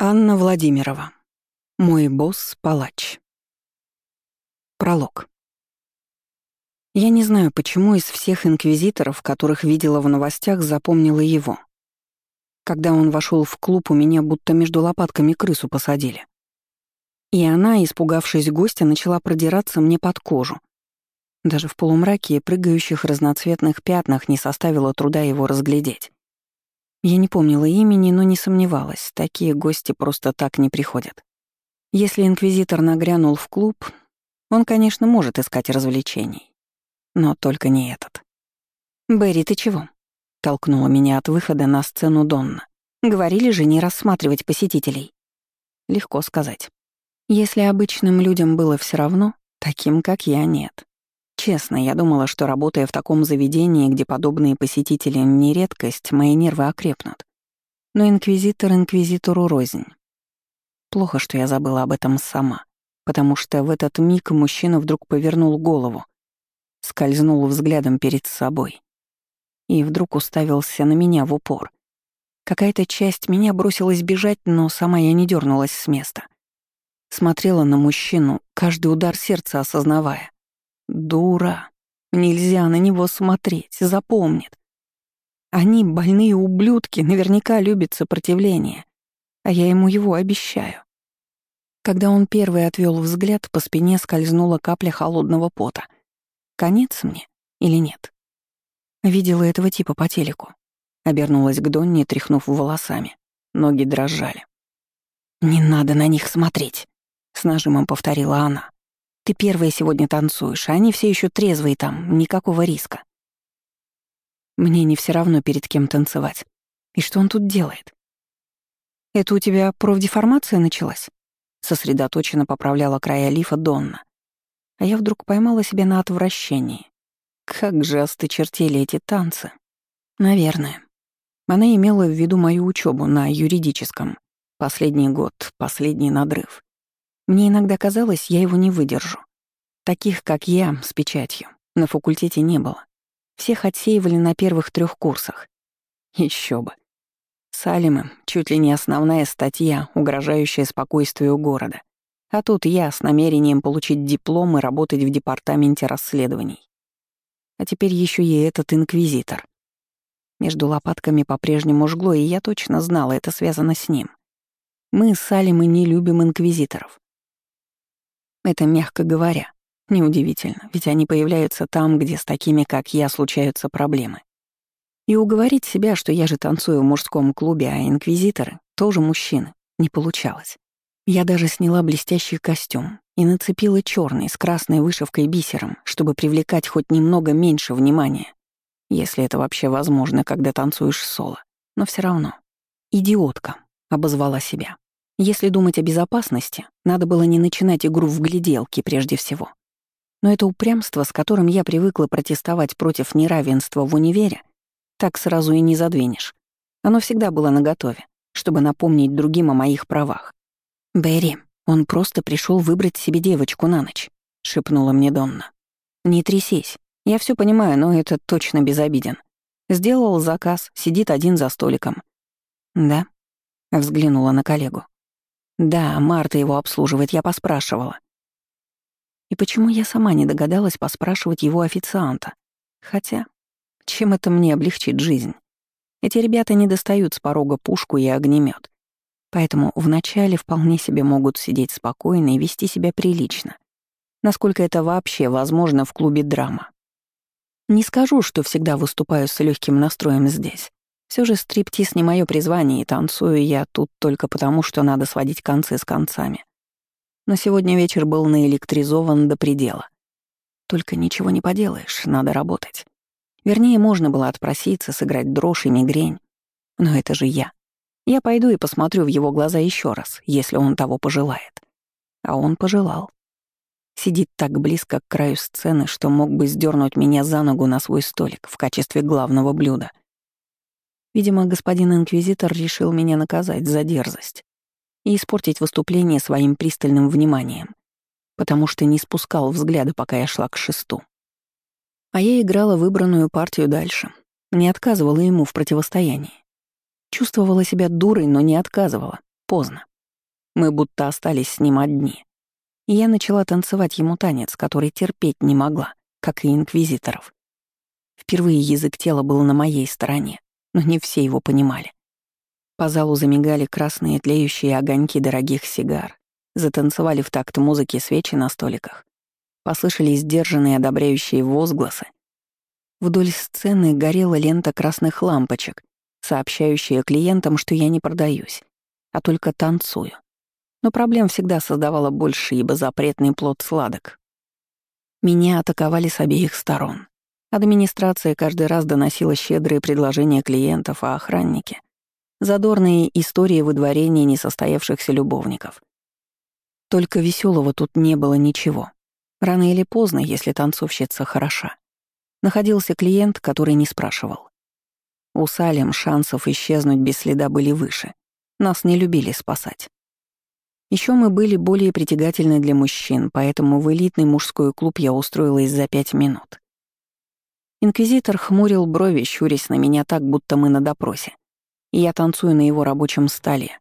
Анна Владимирова. Мой босс-палач. Пролог. Я не знаю, почему из всех инквизиторов, которых видела в новостях, запомнила его. Когда он вошел в клуб, у меня будто между лопатками крысу посадили. И она, испугавшись гостя, начала продираться мне под кожу. Даже в полумраке и прыгающих разноцветных пятнах не составило труда его разглядеть. Я не помнила имени, но не сомневалась, такие гости просто так не приходят. Если инквизитор нагрянул в клуб, он, конечно, может искать развлечений. Но только не этот. «Берри, ты чего?» — толкнула меня от выхода на сцену Донна. «Говорили же не рассматривать посетителей». Легко сказать. Если обычным людям было все равно, таким, как я, нет. Честно, я думала, что работая в таком заведении, где подобные посетители не редкость, мои нервы окрепнут. Но инквизитор инквизитору рознь. Плохо, что я забыла об этом сама, потому что в этот миг мужчина вдруг повернул голову, скользнул взглядом перед собой и вдруг уставился на меня в упор. Какая-то часть меня бросилась бежать, но сама я не дернулась с места. Смотрела на мужчину, каждый удар сердца осознавая. Дура. Нельзя на него смотреть, запомнит. Они, больные ублюдки, наверняка любят сопротивление, а я ему его обещаю. Когда он первый отвел взгляд, по спине скользнула капля холодного пота. Конец мне или нет? Видела этого типа по телеку. Обернулась к Донне, тряхнув волосами. Ноги дрожали. «Не надо на них смотреть», — с нажимом повторила она. Ты первая сегодня танцуешь, а они все еще трезвые там, никакого риска. Мне не все равно перед кем танцевать. И что он тут делает? Это у тебя профдеформация началась? Сосредоточенно поправляла края лифа Донна. А я вдруг поймала себя на отвращении. Как же осточертели эти танцы. Наверное. Она имела в виду мою учебу на юридическом. Последний год, последний надрыв. Мне иногда казалось, я его не выдержу. Таких, как я, с печатью, на факультете не было. Всех отсеивали на первых трех курсах. Еще бы. Салимы — чуть ли не основная статья, угрожающая спокойствию города. А тут я с намерением получить диплом и работать в департаменте расследований. А теперь еще и этот инквизитор. Между лопатками по-прежнему жгло, и я точно знала, это связано с ним. Мы с Салимой не любим инквизиторов. Это мягко говоря. Неудивительно, ведь они появляются там, где с такими, как я, случаются проблемы. И уговорить себя, что я же танцую в мужском клубе, а инквизиторы — тоже мужчины, не получалось. Я даже сняла блестящий костюм и нацепила черный с красной вышивкой бисером, чтобы привлекать хоть немного меньше внимания, если это вообще возможно, когда танцуешь соло. Но все равно. «Идиотка», — обозвала себя. Если думать о безопасности, надо было не начинать игру в гляделки прежде всего. Но это упрямство, с которым я привыкла протестовать против неравенства в универе, так сразу и не задвинешь. Оно всегда было наготове, чтобы напомнить другим о моих правах. «Берри, он просто пришел выбрать себе девочку на ночь», — шепнула мне Донна. «Не трясись. Я все понимаю, но это точно безобиден. Сделал заказ, сидит один за столиком». «Да?» — взглянула на коллегу. Да, Марта его обслуживает, я поспрашивала. И почему я сама не догадалась поспрашивать его официанта? Хотя, чем это мне облегчит жизнь? Эти ребята не достают с порога пушку и огнемет, Поэтому вначале вполне себе могут сидеть спокойно и вести себя прилично. Насколько это вообще возможно в клубе драма. Не скажу, что всегда выступаю с легким настроем здесь. Все же стриптиз не мое призвание, и танцую я тут только потому, что надо сводить концы с концами. Но сегодня вечер был наэлектризован до предела. Только ничего не поделаешь, надо работать. Вернее, можно было отпроситься, сыграть дрожь и мигрень. Но это же я. Я пойду и посмотрю в его глаза еще раз, если он того пожелает. А он пожелал. Сидит так близко к краю сцены, что мог бы сдернуть меня за ногу на свой столик в качестве главного блюда — Видимо, господин инквизитор решил меня наказать за дерзость и испортить выступление своим пристальным вниманием, потому что не спускал взгляда, пока я шла к шесту. А я играла выбранную партию дальше, не отказывала ему в противостоянии. Чувствовала себя дурой, но не отказывала. Поздно. Мы будто остались с ним одни. И я начала танцевать ему танец, который терпеть не могла, как и инквизиторов. Впервые язык тела был на моей стороне, но не все его понимали. По залу замигали красные тлеющие огоньки дорогих сигар, затанцевали в такт музыки свечи на столиках, послышались сдержанные одобряющие возгласы. Вдоль сцены горела лента красных лампочек, сообщающая клиентам, что я не продаюсь, а только танцую. Но проблем всегда создавала больше, ибо запретный плод сладок. Меня атаковали с обеих сторон. Администрация каждый раз доносила щедрые предложения клиентов, а охранники Задорные истории выдворения несостоявшихся любовников. Только веселого тут не было ничего. Рано или поздно, если танцовщица хороша. Находился клиент, который не спрашивал. У Салем шансов исчезнуть без следа были выше. Нас не любили спасать. Еще мы были более притягательны для мужчин, поэтому в элитный мужской клуб я устроилась за пять минут. Инквизитор хмурил брови, щурясь на меня так, будто мы на допросе и я танцую на его рабочем столе.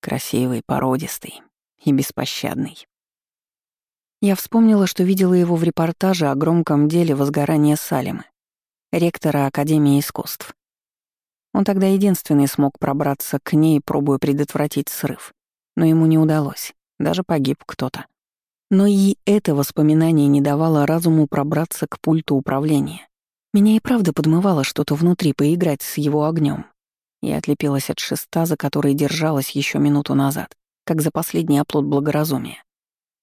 Красивый, породистый и беспощадный. Я вспомнила, что видела его в репортаже о громком деле возгорания Салимы, ректора Академии искусств. Он тогда единственный смог пробраться к ней, пробуя предотвратить срыв. Но ему не удалось, даже погиб кто-то. Но и это воспоминание не давало разуму пробраться к пульту управления. Меня и правда подмывало что-то внутри поиграть с его огнем, я отлепилась от шеста, за который держалась еще минуту назад, как за последний оплот благоразумия,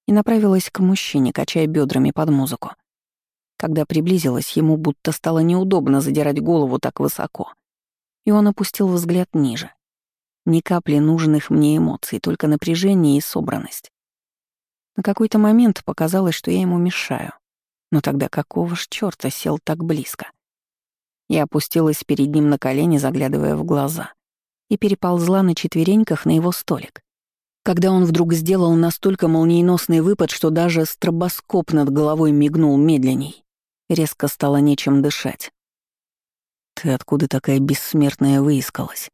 и направилась к мужчине, качая бедрами под музыку. Когда приблизилась, ему будто стало неудобно задирать голову так высоко, и он опустил взгляд ниже. Ни капли нужных мне эмоций, только напряжение и собранность. На какой-то момент показалось, что я ему мешаю. Но тогда какого ж чёрта сел так близко? Я опустилась перед ним на колени, заглядывая в глаза, и переползла на четвереньках на его столик. Когда он вдруг сделал настолько молниеносный выпад, что даже стробоскоп над головой мигнул медленней, резко стало нечем дышать. «Ты откуда такая бессмертная выискалась?»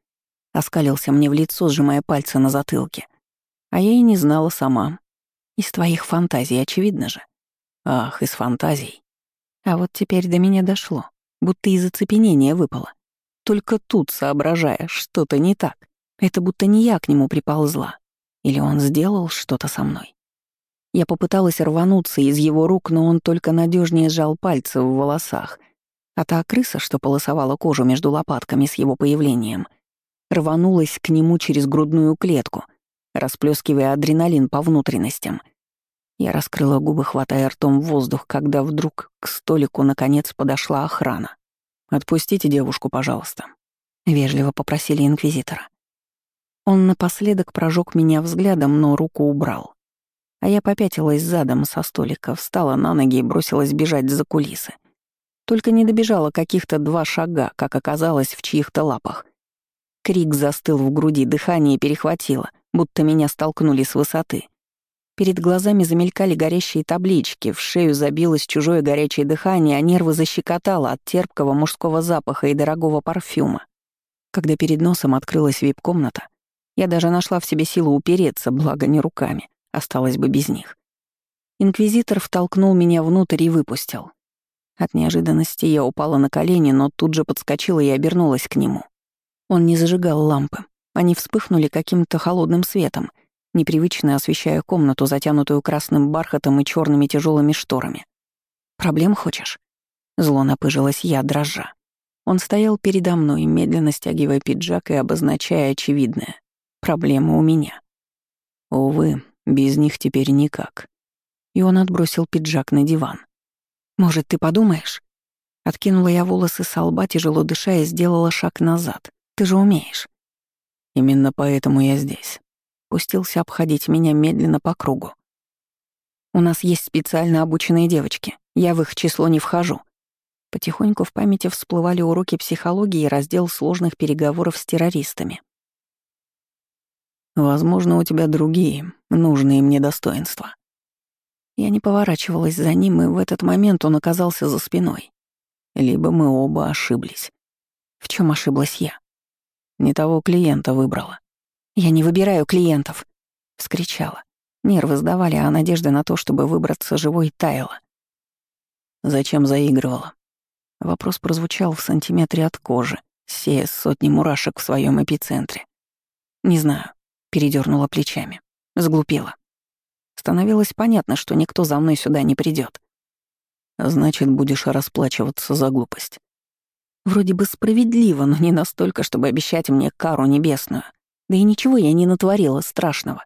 Оскалился мне в лицо, сжимая пальцы на затылке. А я и не знала сама. Из твоих фантазий, очевидно же. Ах, из фантазий. А вот теперь до меня дошло будто из оцепенения выпало. Только тут соображая, что-то не так. Это будто не я к нему приползла. Или он сделал что-то со мной. Я попыталась рвануться из его рук, но он только надежнее сжал пальцы в волосах. А та крыса, что полосовала кожу между лопатками с его появлением, рванулась к нему через грудную клетку, расплескивая адреналин по внутренностям — я раскрыла губы, хватая ртом воздух, когда вдруг к столику наконец подошла охрана. «Отпустите девушку, пожалуйста», — вежливо попросили инквизитора. Он напоследок прожег меня взглядом, но руку убрал. А я попятилась задом со столика, встала на ноги и бросилась бежать за кулисы. Только не добежала каких-то два шага, как оказалось, в чьих-то лапах. Крик застыл в груди, дыхание перехватило, будто меня столкнули с высоты. Перед глазами замелькали горящие таблички, в шею забилось чужое горячее дыхание, а нервы защекотало от терпкого мужского запаха и дорогого парфюма. Когда перед носом открылась вип-комната, я даже нашла в себе силу упереться, благо не руками, осталось бы без них. Инквизитор втолкнул меня внутрь и выпустил. От неожиданности я упала на колени, но тут же подскочила и обернулась к нему. Он не зажигал лампы. Они вспыхнули каким-то холодным светом — непривычно освещая комнату, затянутую красным бархатом и черными тяжелыми шторами. «Проблем хочешь?» Зло напыжилась я, дрожа. Он стоял передо мной, медленно стягивая пиджак и обозначая очевидное. Проблема у меня. Увы, без них теперь никак. И он отбросил пиджак на диван. «Может, ты подумаешь?» Откинула я волосы с лба, тяжело дыша, сделала шаг назад. «Ты же умеешь». «Именно поэтому я здесь пустился обходить меня медленно по кругу. «У нас есть специально обученные девочки. Я в их число не вхожу». Потихоньку в памяти всплывали уроки психологии и раздел сложных переговоров с террористами. «Возможно, у тебя другие, нужные мне достоинства». Я не поворачивалась за ним, и в этот момент он оказался за спиной. Либо мы оба ошиблись. В чем ошиблась я? Не того клиента выбрала. Я не выбираю клиентов. Вскричала. Нервы сдавали, а надежда на то, чтобы выбраться живой, таяла. Зачем заигрывала? Вопрос прозвучал в сантиметре от кожи, сея сотни мурашек в своем эпицентре. Не знаю, передернула плечами. Сглупила. Становилось понятно, что никто за мной сюда не придет. Значит, будешь расплачиваться за глупость. Вроде бы справедливо, но не настолько, чтобы обещать мне кару небесную. Да и ничего я не натворила страшного.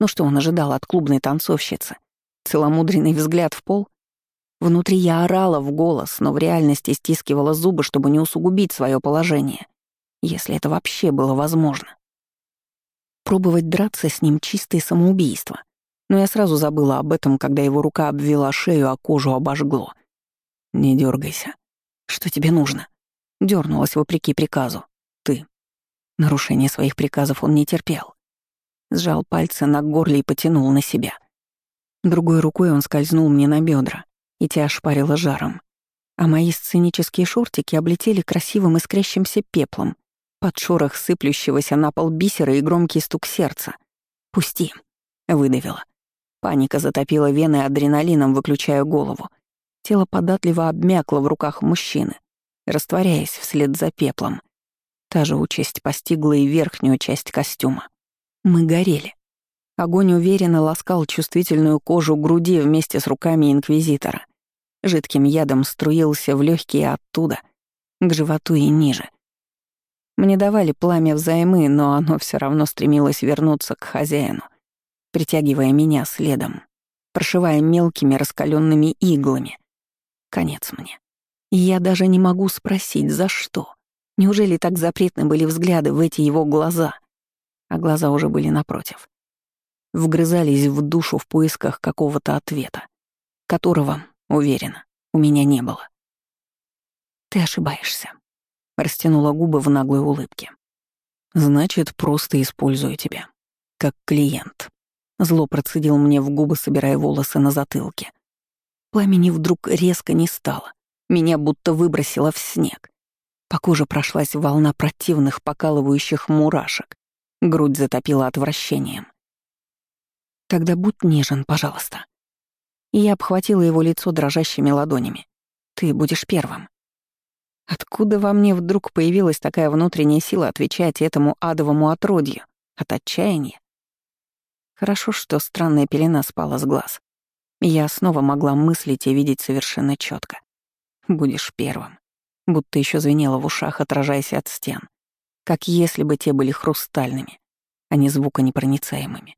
Ну что он ожидал от клубной танцовщицы? Целомудренный взгляд в пол? Внутри я орала в голос, но в реальности стискивала зубы, чтобы не усугубить свое положение, если это вообще было возможно. Пробовать драться с ним — чистое самоубийство. Но я сразу забыла об этом, когда его рука обвела шею, а кожу обожгло. «Не дергайся. Что тебе нужно?» Дёрнулась вопреки приказу. Нарушение своих приказов он не терпел. Сжал пальцы на горле и потянул на себя. Другой рукой он скользнул мне на бедра, и те ошпарило жаром. А мои сценические шортики облетели красивым искрящимся пеплом, под шорох сыплющегося на пол бисера и громкий стук сердца. «Пусти», — выдавила. Паника затопила вены адреналином, выключая голову. Тело податливо обмякло в руках мужчины, растворяясь вслед за пеплом. Та же участь постигла и верхнюю часть костюма. Мы горели. Огонь уверенно ласкал чувствительную кожу груди вместе с руками инквизитора. Жидким ядом струился в легкие оттуда, к животу и ниже. Мне давали пламя взаймы, но оно все равно стремилось вернуться к хозяину, притягивая меня следом, прошивая мелкими раскаленными иглами. Конец мне. Я даже не могу спросить, за что. Неужели так запретны были взгляды в эти его глаза? А глаза уже были напротив. Вгрызались в душу в поисках какого-то ответа, которого, уверена, у меня не было. «Ты ошибаешься», — растянула губы в наглой улыбке. «Значит, просто использую тебя. Как клиент». Зло процедил мне в губы, собирая волосы на затылке. Пламени вдруг резко не стало. Меня будто выбросило в снег. По коже прошлась волна противных покалывающих мурашек. Грудь затопила отвращением. «Тогда будь нежен, пожалуйста». И я обхватила его лицо дрожащими ладонями. «Ты будешь первым». Откуда во мне вдруг появилась такая внутренняя сила отвечать этому адовому отродью? От отчаяния? Хорошо, что странная пелена спала с глаз. Я снова могла мыслить и видеть совершенно четко. Будешь первым. Будто еще звенело в ушах, отражаясь от стен. Как если бы те были хрустальными, а не звуконепроницаемыми.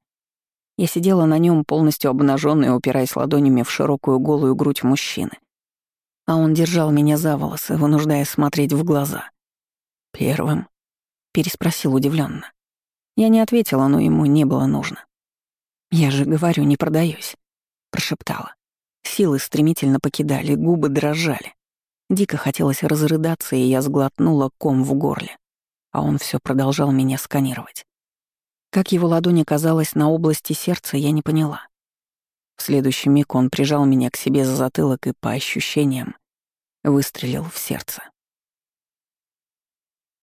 Я сидела на нем полностью обнаженная, упираясь ладонями в широкую голую грудь мужчины. А он держал меня за волосы, вынуждая смотреть в глаза. «Первым?» — переспросил удивленно. Я не ответила, но ему не было нужно. «Я же говорю, не продаюсь», — прошептала. Силы стремительно покидали, губы дрожали. Дико хотелось разрыдаться, и я сглотнула ком в горле. А он все продолжал меня сканировать. Как его ладонь оказалась на области сердца, я не поняла. В следующий миг он прижал меня к себе за затылок и, по ощущениям, выстрелил в сердце.